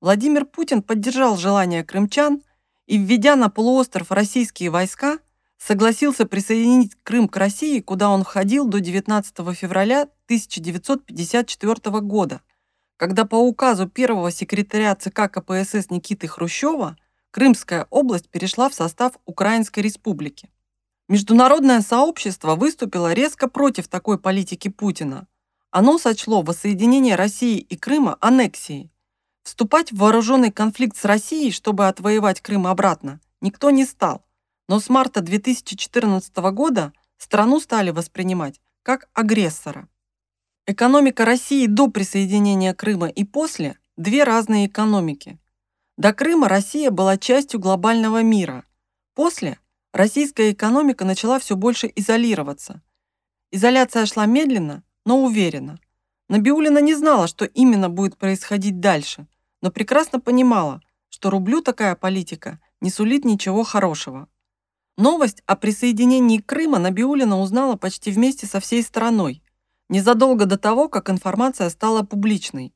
Владимир Путин поддержал желание крымчан – и, введя на полуостров российские войска, согласился присоединить Крым к России, куда он входил до 19 февраля 1954 года, когда по указу первого секретаря ЦК КПСС Никиты Хрущева Крымская область перешла в состав Украинской республики. Международное сообщество выступило резко против такой политики Путина. Оно сочло воссоединение России и Крыма аннексией. Вступать в вооруженный конфликт с Россией, чтобы отвоевать Крым обратно, никто не стал. Но с марта 2014 года страну стали воспринимать как агрессора. Экономика России до присоединения Крыма и после – две разные экономики. До Крыма Россия была частью глобального мира. После российская экономика начала все больше изолироваться. Изоляция шла медленно, но уверенно. Набиулина не знала, что именно будет происходить дальше, но прекрасно понимала, что рублю такая политика не сулит ничего хорошего. Новость о присоединении Крыма Набиулина узнала почти вместе со всей страной, незадолго до того, как информация стала публичной.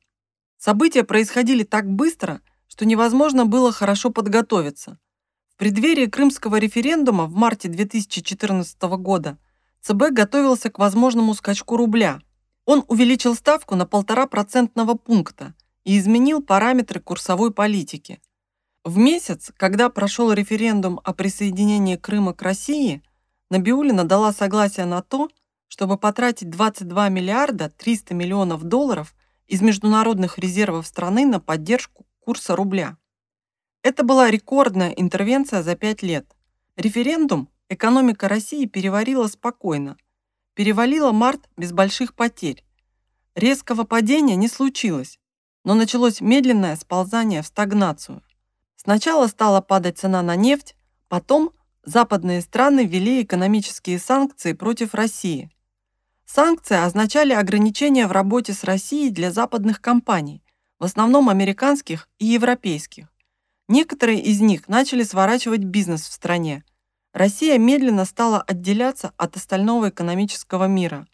События происходили так быстро, что невозможно было хорошо подготовиться. В преддверии крымского референдума в марте 2014 года ЦБ готовился к возможному скачку рубля. Он увеличил ставку на полтора процентного пункта и изменил параметры курсовой политики. В месяц, когда прошел референдум о присоединении Крыма к России, Набиулина дала согласие на то, чтобы потратить 22 миллиарда 300 миллионов долларов из международных резервов страны на поддержку курса рубля. Это была рекордная интервенция за пять лет. Референдум экономика России переварила спокойно. Перевалила март без больших потерь. Резкого падения не случилось, но началось медленное сползание в стагнацию. Сначала стала падать цена на нефть, потом западные страны ввели экономические санкции против России. Санкции означали ограничения в работе с Россией для западных компаний, в основном американских и европейских. Некоторые из них начали сворачивать бизнес в стране. Россия медленно стала отделяться от остального экономического мира.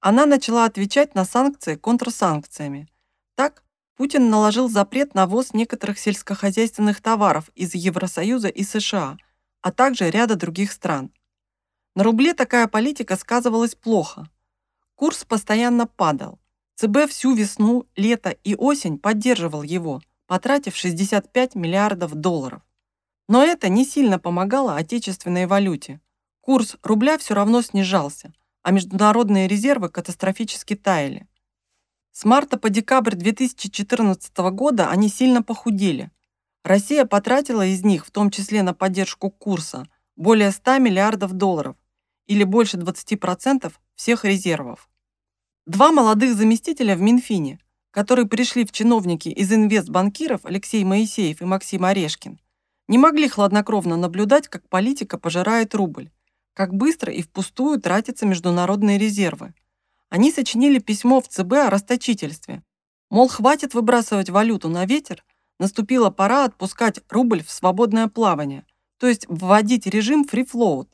Она начала отвечать на санкции контрсанкциями. Так, Путин наложил запрет на ввоз некоторых сельскохозяйственных товаров из Евросоюза и США, а также ряда других стран. На рубле такая политика сказывалась плохо. Курс постоянно падал. ЦБ всю весну, лето и осень поддерживал его, потратив 65 миллиардов долларов. Но это не сильно помогало отечественной валюте. Курс рубля все равно снижался, а международные резервы катастрофически таяли. С марта по декабрь 2014 года они сильно похудели. Россия потратила из них, в том числе на поддержку курса, более 100 миллиардов долларов, или больше 20% всех резервов. Два молодых заместителя в Минфине, которые пришли в чиновники из инвестбанкиров Алексей Моисеев и Максим Орешкин, не могли хладнокровно наблюдать, как политика пожирает рубль, как быстро и впустую тратятся международные резервы, они сочинили письмо в ЦБ о расточительстве. Мол, хватит выбрасывать валюту на ветер, наступила пора отпускать рубль в свободное плавание, то есть вводить режим free float.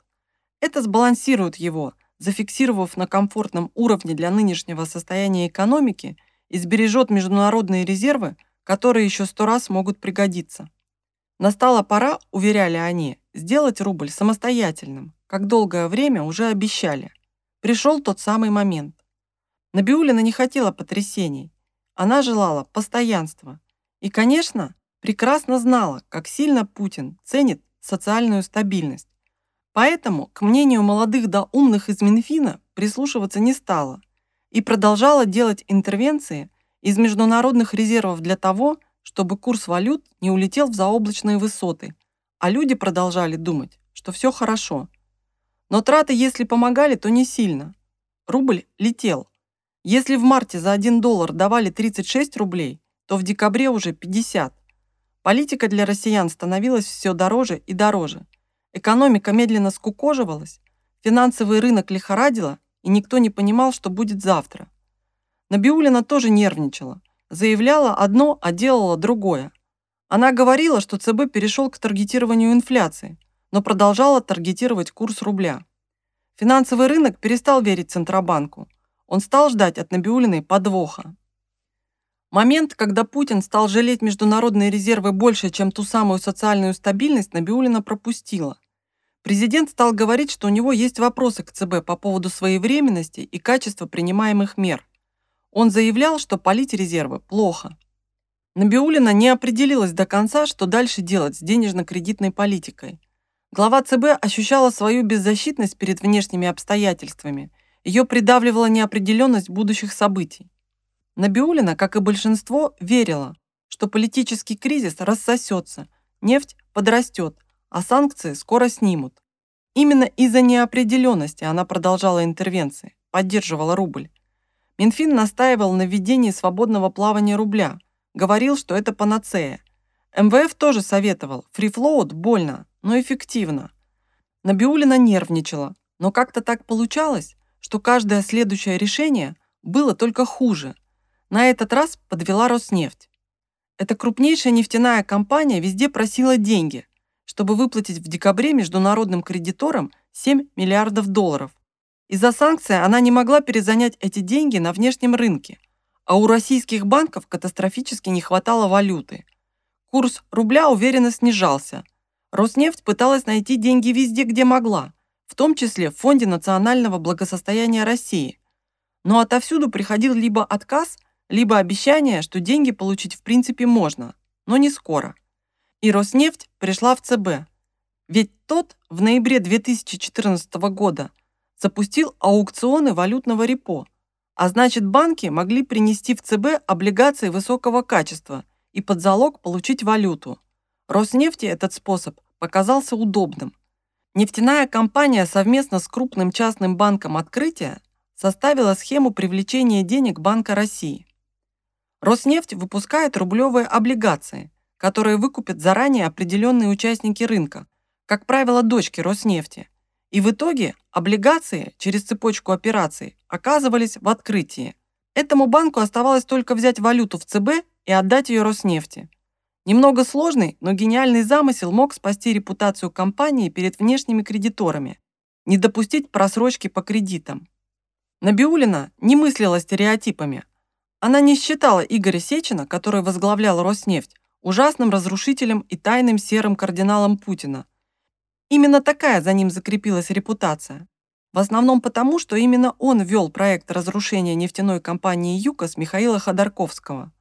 Это сбалансирует его, зафиксировав на комфортном уровне для нынешнего состояния экономики и сбережет международные резервы, которые еще сто раз могут пригодиться. Настала пора, уверяли они, сделать рубль самостоятельным, как долгое время уже обещали. Пришел тот самый момент. Набиулина не хотела потрясений. Она желала постоянства. И, конечно, прекрасно знала, как сильно Путин ценит социальную стабильность. Поэтому к мнению молодых да умных из Минфина прислушиваться не стала и продолжала делать интервенции из международных резервов для того, чтобы курс валют не улетел в заоблачные высоты, а люди продолжали думать, что все хорошо. Но траты, если помогали, то не сильно. Рубль летел, если в марте за 1 доллар давали 36 рублей, то в декабре уже 50. Политика для россиян становилась все дороже и дороже. Экономика медленно скукоживалась, финансовый рынок лихорадило, и никто не понимал, что будет завтра. Набиулина тоже нервничала. Заявляла одно, а делала другое. Она говорила, что ЦБ перешел к таргетированию инфляции, но продолжала таргетировать курс рубля. Финансовый рынок перестал верить Центробанку. Он стал ждать от Набиулиной подвоха. Момент, когда Путин стал жалеть международные резервы больше, чем ту самую социальную стабильность, Набиулина пропустила. Президент стал говорить, что у него есть вопросы к ЦБ по поводу своевременности и качества принимаемых мер. Он заявлял, что полить резервы плохо. Набиулина не определилась до конца, что дальше делать с денежно-кредитной политикой. Глава ЦБ ощущала свою беззащитность перед внешними обстоятельствами. Ее придавливала неопределенность будущих событий. Набиулина, как и большинство, верила, что политический кризис рассосется, нефть подрастет, а санкции скоро снимут. Именно из-за неопределенности она продолжала интервенции, поддерживала рубль. Минфин настаивал на введении свободного плавания рубля, говорил, что это панацея. МВФ тоже советовал, фрифлоут больно, но эффективно. Набиулина нервничала, но как-то так получалось, что каждое следующее решение было только хуже. На этот раз подвела Роснефть. Эта крупнейшая нефтяная компания везде просила деньги, чтобы выплатить в декабре международным кредиторам 7 миллиардов долларов. Из-за санкций она не могла перезанять эти деньги на внешнем рынке, а у российских банков катастрофически не хватало валюты. Курс рубля уверенно снижался. Роснефть пыталась найти деньги везде, где могла, в том числе в Фонде национального благосостояния России. Но отовсюду приходил либо отказ, либо обещание, что деньги получить в принципе можно, но не скоро. И Роснефть пришла в ЦБ. Ведь тот в ноябре 2014 года запустил аукционы валютного репо, а значит банки могли принести в ЦБ облигации высокого качества и под залог получить валюту. Роснефти этот способ показался удобным. Нефтяная компания совместно с крупным частным банком «Открытие» составила схему привлечения денег Банка России. Роснефть выпускает рублевые облигации, которые выкупят заранее определенные участники рынка, как правило, дочки Роснефти. И в итоге облигации через цепочку операций оказывались в открытии. Этому банку оставалось только взять валюту в ЦБ и отдать ее Роснефти. Немного сложный, но гениальный замысел мог спасти репутацию компании перед внешними кредиторами, не допустить просрочки по кредитам. Набиулина не мыслила стереотипами – она не считала Игоря Сечина, который возглавлял Роснефть, ужасным разрушителем и тайным серым кардиналом Путина. Именно такая за ним закрепилась репутация. В основном потому, что именно он вел проект разрушения нефтяной компании «ЮКОС» Михаила Ходорковского.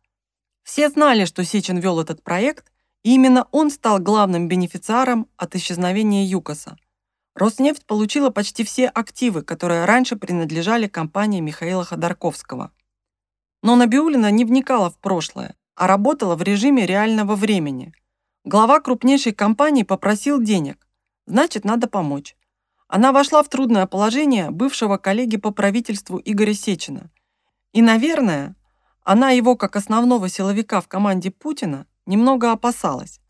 Все знали, что Сечин вел этот проект, и именно он стал главным бенефициаром от исчезновения ЮКОСа. Роснефть получила почти все активы, которые раньше принадлежали компании Михаила Ходорковского. Но Набиулина не вникала в прошлое, а работала в режиме реального времени. Глава крупнейшей компании попросил денег, значит, надо помочь. Она вошла в трудное положение бывшего коллеги по правительству Игоря Сечина. И, наверное, она его, как основного силовика в команде Путина, немного опасалась.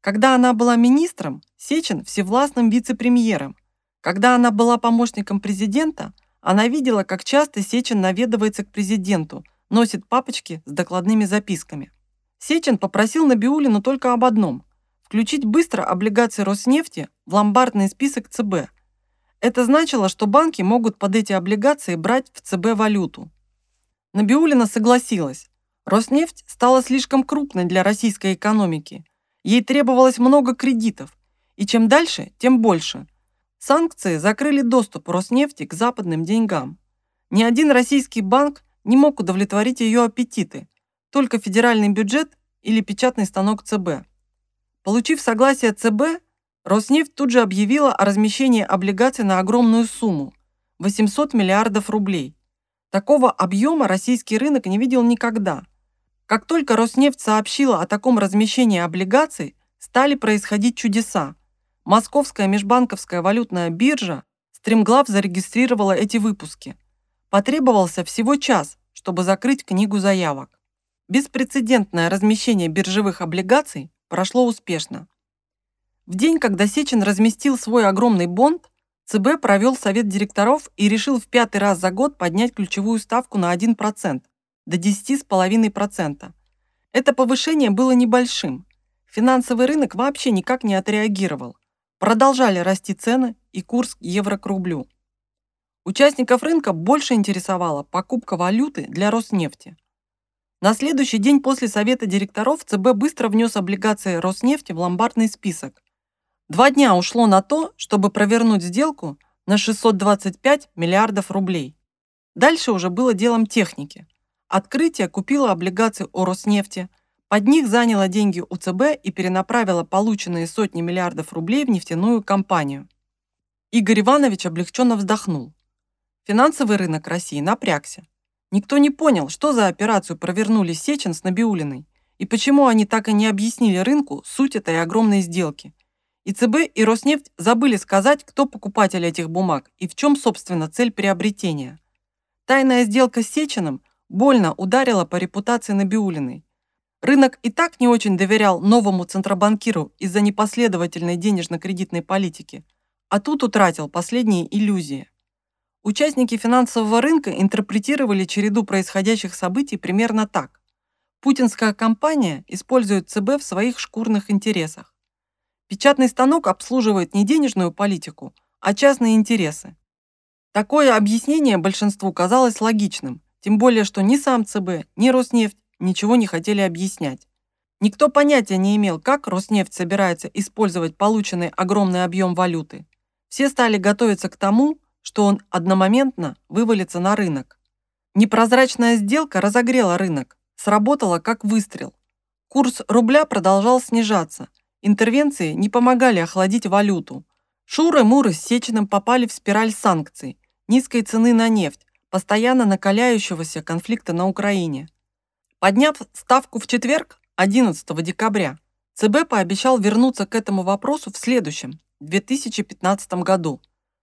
Когда она была министром, Сечин – всевластным вице-премьером. Когда она была помощником президента, она видела, как часто Сечин наведывается к президенту – носит папочки с докладными записками. Сечин попросил Набиулину только об одном – включить быстро облигации Роснефти в ломбардный список ЦБ. Это значило, что банки могут под эти облигации брать в ЦБ валюту. Набиулина согласилась. Роснефть стала слишком крупной для российской экономики. Ей требовалось много кредитов, и чем дальше, тем больше. Санкции закрыли доступ Роснефти к западным деньгам. Ни один российский банк не мог удовлетворить ее аппетиты, только федеральный бюджет или печатный станок ЦБ. Получив согласие ЦБ, Роснефть тут же объявила о размещении облигаций на огромную сумму – 800 миллиардов рублей. Такого объема российский рынок не видел никогда. Как только Роснефть сообщила о таком размещении облигаций, стали происходить чудеса. Московская межбанковская валютная биржа стремглав зарегистрировала эти выпуски – Потребовался всего час, чтобы закрыть книгу заявок. Беспрецедентное размещение биржевых облигаций прошло успешно. В день, когда Сечин разместил свой огромный бонд, ЦБ провел совет директоров и решил в пятый раз за год поднять ключевую ставку на 1% до 10,5%. Это повышение было небольшим. Финансовый рынок вообще никак не отреагировал. Продолжали расти цены и курс евро к рублю. Участников рынка больше интересовала покупка валюты для Роснефти. На следующий день после совета директоров ЦБ быстро внес облигации Роснефти в ломбардный список. Два дня ушло на то, чтобы провернуть сделку на 625 миллиардов рублей. Дальше уже было делом техники. Открытие купило облигации у Роснефти, Под них заняла деньги у ЦБ и перенаправила полученные сотни миллиардов рублей в нефтяную компанию. Игорь Иванович облегченно вздохнул. Финансовый рынок России напрягся. Никто не понял, что за операцию провернули Сечин с Набиулиной и почему они так и не объяснили рынку суть этой огромной сделки. И ЦБ, и Роснефть забыли сказать, кто покупатель этих бумаг и в чем, собственно, цель приобретения. Тайная сделка с Сечиным больно ударила по репутации Набиулиной. Рынок и так не очень доверял новому центробанкиру из-за непоследовательной денежно-кредитной политики, а тут утратил последние иллюзии. Участники финансового рынка интерпретировали череду происходящих событий примерно так. Путинская компания использует ЦБ в своих шкурных интересах. Печатный станок обслуживает не денежную политику, а частные интересы. Такое объяснение большинству казалось логичным, тем более, что ни сам ЦБ, ни Роснефть ничего не хотели объяснять. Никто понятия не имел, как Роснефть собирается использовать полученный огромный объем валюты. Все стали готовиться к тому, что он одномоментно вывалится на рынок. Непрозрачная сделка разогрела рынок, сработала как выстрел. Курс рубля продолжал снижаться. Интервенции не помогали охладить валюту. Шуры-муры с Сечиным попали в спираль санкций, низкой цены на нефть, постоянно накаляющегося конфликта на Украине. Подняв ставку в четверг, 11 декабря, ЦБ пообещал вернуться к этому вопросу в следующем, 2015 году.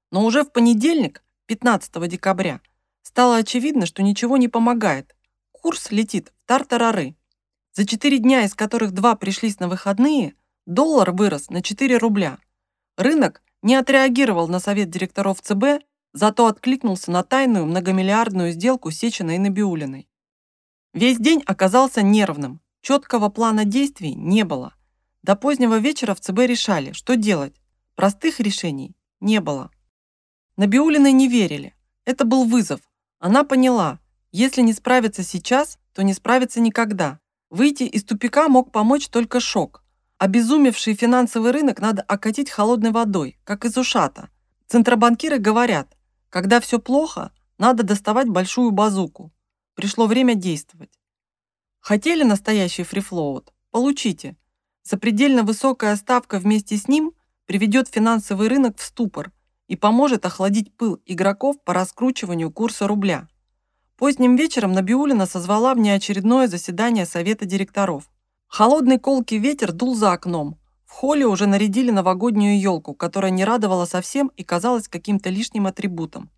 Но уже в понедельник, 15 декабря, стало очевидно, что ничего не помогает. Курс летит в тартарары. За 4 дня, из которых два пришлись на выходные, доллар вырос на 4 рубля. Рынок не отреагировал на совет директоров ЦБ, зато откликнулся на тайную многомиллиардную сделку Сечиной и Набиулиной. Весь день оказался нервным, четкого плана действий не было. До позднего вечера в ЦБ решали, что делать. Простых решений не было. Набиулиной не верили. Это был вызов. Она поняла, если не справиться сейчас, то не справиться никогда. Выйти из тупика мог помочь только шок. Обезумевший финансовый рынок надо окатить холодной водой, как из ушата. Центробанкиры говорят, когда все плохо, надо доставать большую базуку. Пришло время действовать. Хотели настоящий фрифлоут? Получите. Запредельно высокая ставка вместе с ним приведет финансовый рынок в ступор – и поможет охладить пыл игроков по раскручиванию курса рубля. Поздним вечером Набиулина созвала внеочередное заседание Совета директоров. Холодный колкий ветер дул за окном. В холле уже нарядили новогоднюю елку, которая не радовала совсем и казалась каким-то лишним атрибутом.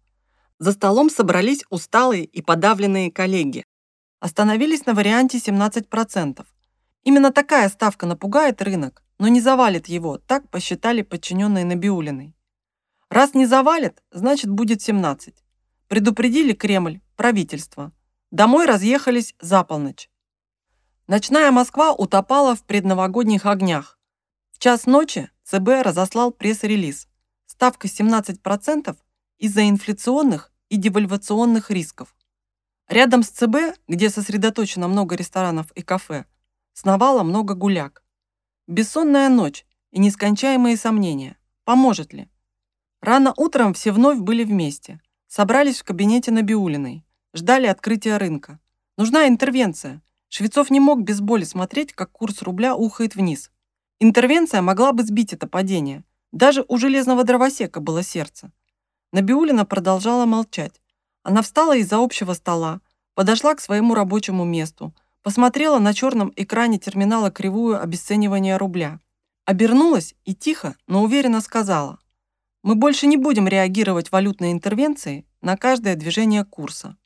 За столом собрались усталые и подавленные коллеги. Остановились на варианте 17%. Именно такая ставка напугает рынок, но не завалит его, так посчитали подчиненные Набиулиной. Раз не завалит, значит будет 17. Предупредили Кремль, правительство. Домой разъехались за полночь. Ночная Москва утопала в предновогодних огнях. В час ночи ЦБ разослал пресс-релиз. Ставка 17% из-за инфляционных и девальвационных рисков. Рядом с ЦБ, где сосредоточено много ресторанов и кафе, сновало много гуляк. Бессонная ночь и нескончаемые сомнения. Поможет ли? Рано утром все вновь были вместе. Собрались в кабинете Набиулиной. Ждали открытия рынка. Нужна интервенция. Швецов не мог без боли смотреть, как курс рубля ухает вниз. Интервенция могла бы сбить это падение. Даже у железного дровосека было сердце. Набиулина продолжала молчать. Она встала из-за общего стола, подошла к своему рабочему месту, посмотрела на черном экране терминала кривую обесценивания рубля. Обернулась и тихо, но уверенно сказала мы больше не будем реагировать валютной интервенцией на каждое движение курса.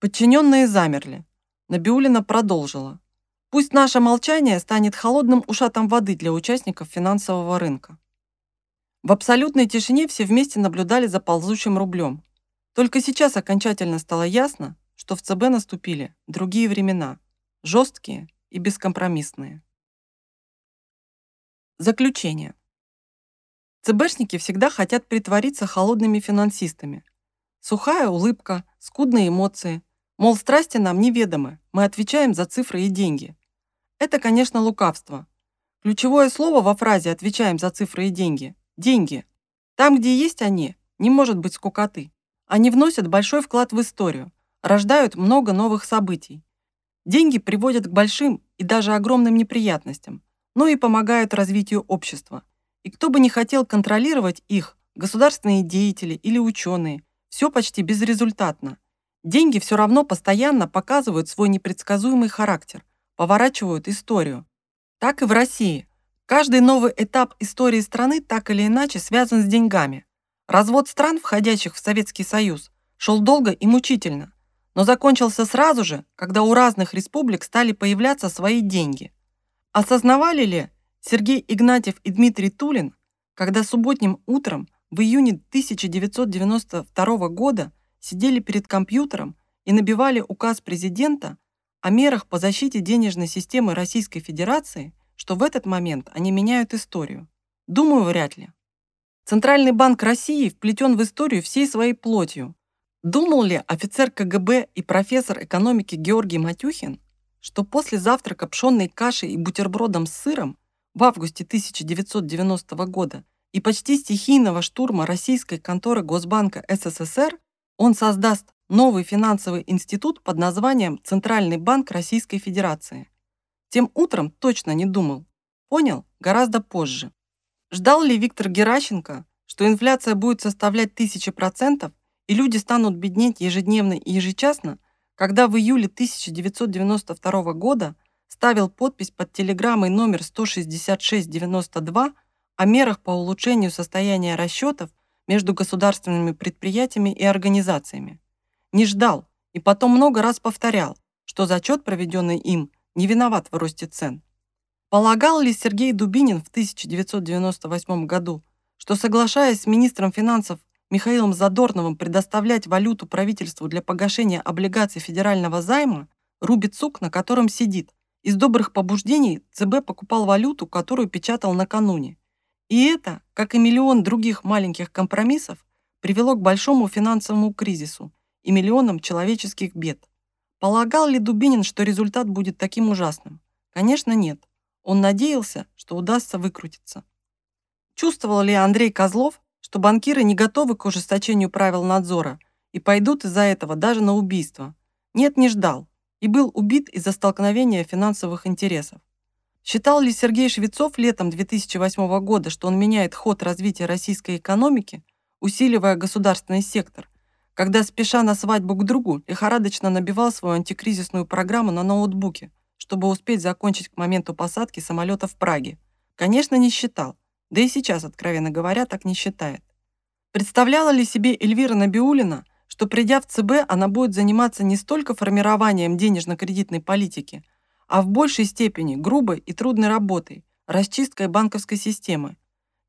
Подчиненные замерли. Набиулина продолжила. Пусть наше молчание станет холодным ушатом воды для участников финансового рынка. В абсолютной тишине все вместе наблюдали за ползущим рублем. Только сейчас окончательно стало ясно, что в ЦБ наступили другие времена, жесткие и бескомпромиссные. Заключение. ЦБшники всегда хотят притвориться холодными финансистами. Сухая улыбка, скудные эмоции. Мол, страсти нам неведомы, мы отвечаем за цифры и деньги. Это, конечно, лукавство. Ключевое слово во фразе «отвечаем за цифры и деньги» – деньги. Там, где есть они, не может быть скукоты. Они вносят большой вклад в историю, рождают много новых событий. Деньги приводят к большим, и даже огромным неприятностям, но и помогают развитию общества. И кто бы не хотел контролировать их, государственные деятели или ученые, все почти безрезультатно. Деньги все равно постоянно показывают свой непредсказуемый характер, поворачивают историю. Так и в России. Каждый новый этап истории страны так или иначе связан с деньгами. Развод стран, входящих в Советский Союз, шел долго и мучительно, но закончился сразу же, когда у разных республик стали появляться свои деньги. Осознавали ли Сергей Игнатьев и Дмитрий Тулин, когда субботним утром в июне 1992 года сидели перед компьютером и набивали указ президента о мерах по защите денежной системы Российской Федерации, что в этот момент они меняют историю? Думаю, вряд ли. Центральный банк России вплетен в историю всей своей плотью. Думал ли офицер КГБ и профессор экономики Георгий Матюхин, что после завтрака пшенной кашей и бутербродом с сыром в августе 1990 года и почти стихийного штурма российской конторы Госбанка СССР он создаст новый финансовый институт под названием Центральный банк Российской Федерации. Тем утром точно не думал. Понял гораздо позже. Ждал ли Виктор Геращенко, что инфляция будет составлять тысячи процентов и люди станут беднеть ежедневно и ежечасно, когда в июле 1992 года ставил подпись под телеграммой номер 16692 о мерах по улучшению состояния расчетов между государственными предприятиями и организациями. Не ждал и потом много раз повторял, что зачет, проведенный им, не виноват в росте цен. Полагал ли Сергей Дубинин в 1998 году, что, соглашаясь с министром финансов Михаилом Задорновым предоставлять валюту правительству для погашения облигаций федерального займа, рубит сук, на котором сидит. Из добрых побуждений ЦБ покупал валюту, которую печатал накануне. И это, как и миллион других маленьких компромиссов, привело к большому финансовому кризису и миллионам человеческих бед. Полагал ли Дубинин, что результат будет таким ужасным? Конечно, нет. Он надеялся, что удастся выкрутиться. Чувствовал ли Андрей Козлов, что банкиры не готовы к ужесточению правил надзора и пойдут из-за этого даже на убийство? Нет, не ждал и был убит из-за столкновения финансовых интересов. Считал ли Сергей Швецов летом 2008 года, что он меняет ход развития российской экономики, усиливая государственный сектор, когда, спеша на свадьбу к другу, лихорадочно набивал свою антикризисную программу на ноутбуке, чтобы успеть закончить к моменту посадки самолета в Праге. Конечно, не считал. Да и сейчас, откровенно говоря, так не считает. Представляла ли себе Эльвира Набиулина, что придя в ЦБ, она будет заниматься не столько формированием денежно-кредитной политики, а в большей степени грубой и трудной работой, расчисткой банковской системы?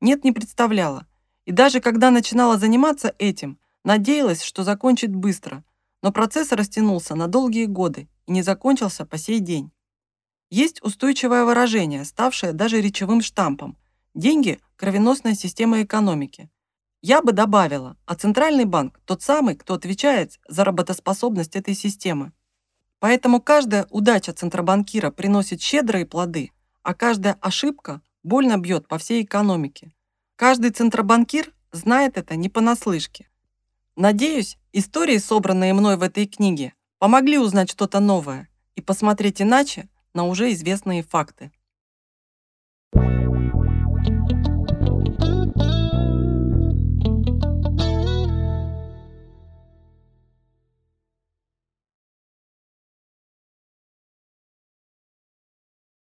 Нет, не представляла. И даже когда начинала заниматься этим, надеялась, что закончит быстро, но процесс растянулся на долгие годы и не закончился по сей день. Есть устойчивое выражение, ставшее даже речевым штампом. Деньги – кровеносная система экономики. Я бы добавила, а Центральный банк – тот самый, кто отвечает за работоспособность этой системы. Поэтому каждая удача центробанкира приносит щедрые плоды, а каждая ошибка больно бьет по всей экономике. Каждый центробанкир знает это не понаслышке. Надеюсь, истории, собранные мной в этой книге, помогли узнать что-то новое и посмотреть иначе на уже известные факты.